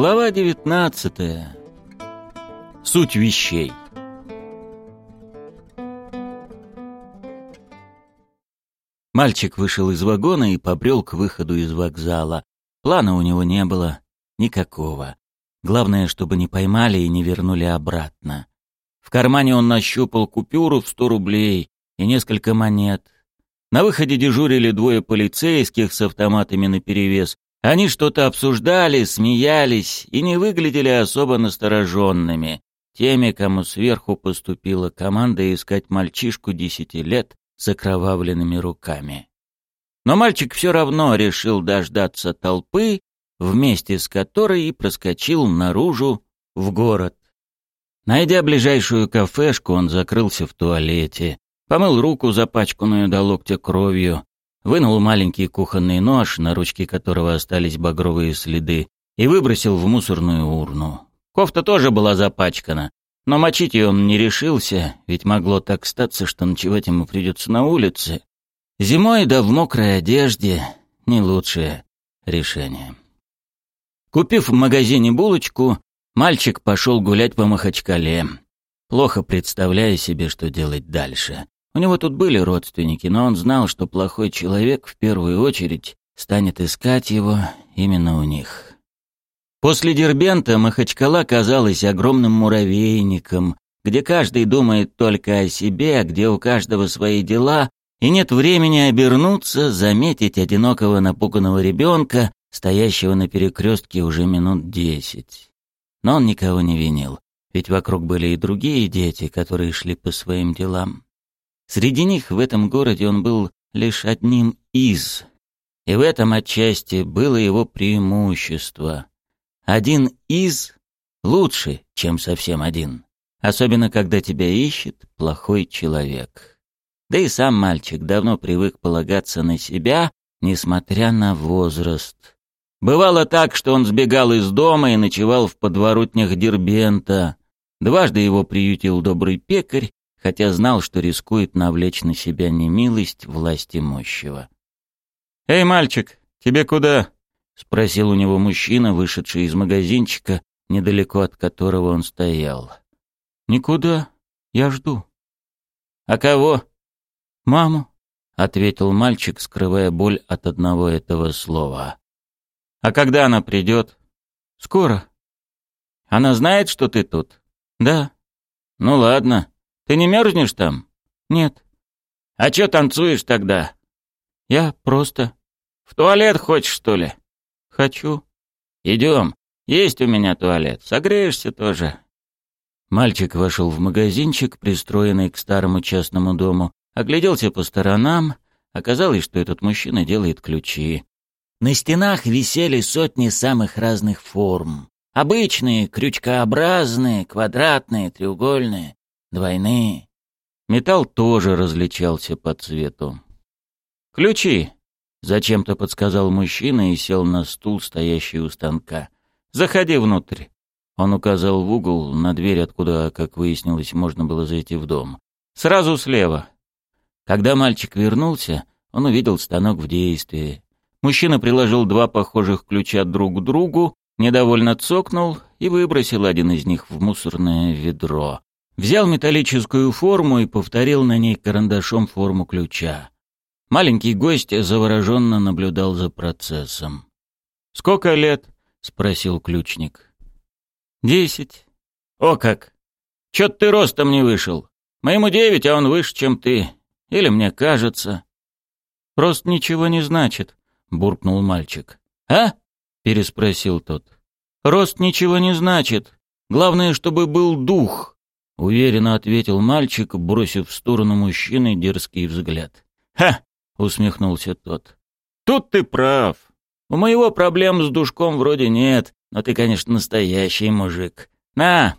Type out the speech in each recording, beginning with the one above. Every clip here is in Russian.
Глава 19. Суть вещей. Мальчик вышел из вагона и побрел к выходу из вокзала. Плана у него не было. Никакого. Главное, чтобы не поймали и не вернули обратно. В кармане он нащупал купюру в сто рублей и несколько монет. На выходе дежурили двое полицейских с автоматами наперевес. Они что-то обсуждали, смеялись и не выглядели особо настороженными. Теми, кому сверху поступила команда искать мальчишку десяти лет с окровавленными руками. Но мальчик все равно решил дождаться толпы, вместе с которой и проскочил наружу в город. Найдя ближайшую кафешку, он закрылся в туалете, помыл руку, запачканную до локтя кровью, вынул маленький кухонный нож, на ручке которого остались багровые следы, и выбросил в мусорную урну. Кофта тоже была запачкана, но мочить ее он не решился, ведь могло так статься, что ночевать ему придется на улице. Зимой да в мокрой одежде — не лучшее решение. Купив в магазине булочку, мальчик пошел гулять по Махачкале, плохо представляя себе, что делать дальше. У него тут были родственники, но он знал, что плохой человек в первую очередь станет искать его именно у них. После Дербента Махачкала казалась огромным муравейником, где каждый думает только о себе, где у каждого свои дела, и нет времени обернуться, заметить одинокого напуганного ребенка, стоящего на перекрестке уже минут десять. Но он никого не винил, ведь вокруг были и другие дети, которые шли по своим делам. Среди них в этом городе он был лишь одним из, и в этом отчасти было его преимущество. Один из лучше, чем совсем один, особенно когда тебя ищет плохой человек. Да и сам мальчик давно привык полагаться на себя, несмотря на возраст. Бывало так, что он сбегал из дома и ночевал в подворотнях Дербента. Дважды его приютил добрый пекарь, хотя знал, что рискует навлечь на себя немилость власти мощего. «Эй, мальчик, тебе куда?» — спросил у него мужчина, вышедший из магазинчика, недалеко от которого он стоял. «Никуда. Я жду». «А кого?» «Маму», — ответил мальчик, скрывая боль от одного этого слова. «А когда она придет?» «Скоро». «Она знает, что ты тут?» «Да». «Ну ладно. Ты не мерзнешь там? Нет. А чё танцуешь тогда? Я просто. В туалет хочешь, что ли? Хочу. Идем. Есть у меня туалет. Согреешься тоже. Мальчик вошел в магазинчик, пристроенный к старому частному дому, огляделся по сторонам. Оказалось, что этот мужчина делает ключи. На стенах висели сотни самых разных форм. Обычные, крючкообразные, квадратные, треугольные двойные. Металл тоже различался по цвету. «Ключи!» — зачем-то подсказал мужчина и сел на стул, стоящий у станка. «Заходи внутрь!» Он указал в угол на дверь, откуда, как выяснилось, можно было зайти в дом. «Сразу слева!» Когда мальчик вернулся, он увидел станок в действии. Мужчина приложил два похожих ключа друг к другу, недовольно цокнул и выбросил один из них в мусорное ведро. Взял металлическую форму и повторил на ней карандашом форму ключа. Маленький гость завороженно наблюдал за процессом. «Сколько лет?» — спросил ключник. «Десять». «О как! Чё ты ростом не вышел? Моему девять, а он выше, чем ты. Или мне кажется?» «Рост ничего не значит», — буркнул мальчик. «А?» — переспросил тот. «Рост ничего не значит. Главное, чтобы был дух. Уверенно ответил мальчик, бросив в сторону мужчины дерзкий взгляд. «Ха!» — усмехнулся тот. «Тут ты прав. У моего проблем с душком вроде нет, но ты, конечно, настоящий мужик. На!»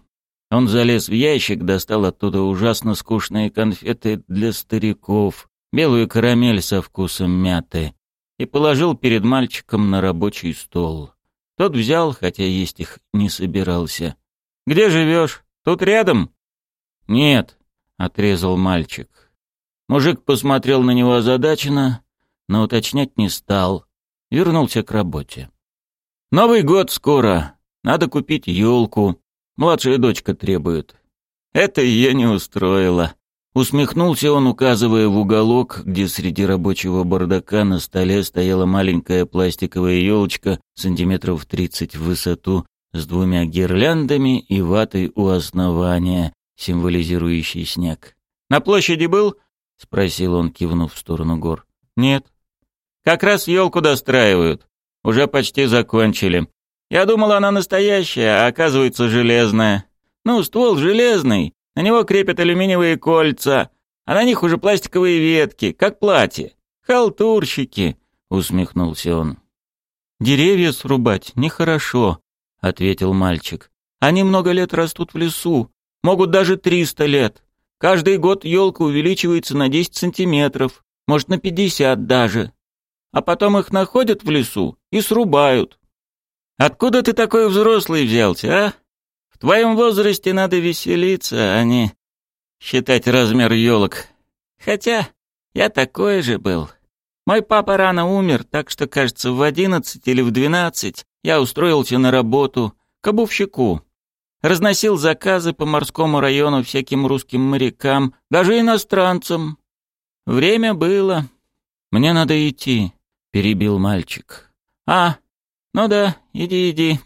Он залез в ящик, достал оттуда ужасно скучные конфеты для стариков, белую карамель со вкусом мяты, и положил перед мальчиком на рабочий стол. Тот взял, хотя есть их не собирался. «Где живешь? Тут рядом?» «Нет», — отрезал мальчик. Мужик посмотрел на него озадаченно, но уточнять не стал. Вернулся к работе. «Новый год скоро. Надо купить елку. Младшая дочка требует. Это ее не устроило. Усмехнулся он, указывая в уголок, где среди рабочего бардака на столе стояла маленькая пластиковая елочка сантиметров тридцать в высоту с двумя гирляндами и ватой у основания, символизирующей снег. «На площади был?» — спросил он, кивнув в сторону гор. «Нет». «Как раз елку достраивают. Уже почти закончили. Я думал, она настоящая, а оказывается железная. Ну, ствол железный, на него крепят алюминиевые кольца, а на них уже пластиковые ветки, как платье. Халтурщики, усмехнулся он. Деревья срубать нехорошо, ответил мальчик. Они много лет растут в лесу, могут даже триста лет. Каждый год елка увеличивается на десять сантиметров, может на пятьдесят даже. А потом их находят в лесу и срубают. Откуда ты такой взрослый взялся, а? В твоем возрасте надо веселиться, а не считать размер елок. Хотя я такой же был. Мой папа рано умер, так что, кажется, в одиннадцать или в двенадцать я устроился на работу к обувщику. Разносил заказы по морскому району всяким русским морякам, даже иностранцам. Время было. Мне надо идти, перебил мальчик. А, ну да, иди, иди.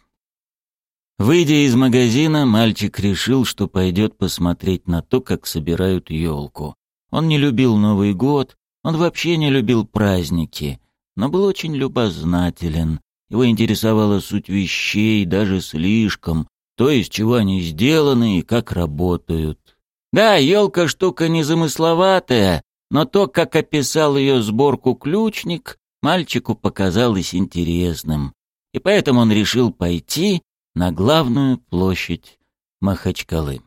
Выйдя из магазина, мальчик решил, что пойдет посмотреть на то, как собирают елку. Он не любил Новый год, он вообще не любил праздники, но был очень любознателен. Его интересовала суть вещей, даже слишком, то, из чего они сделаны и как работают. Да, елка штука незамысловатая, но то, как описал ее сборку ключник, мальчику показалось интересным. И поэтому он решил пойти на главную площадь Махачкалы.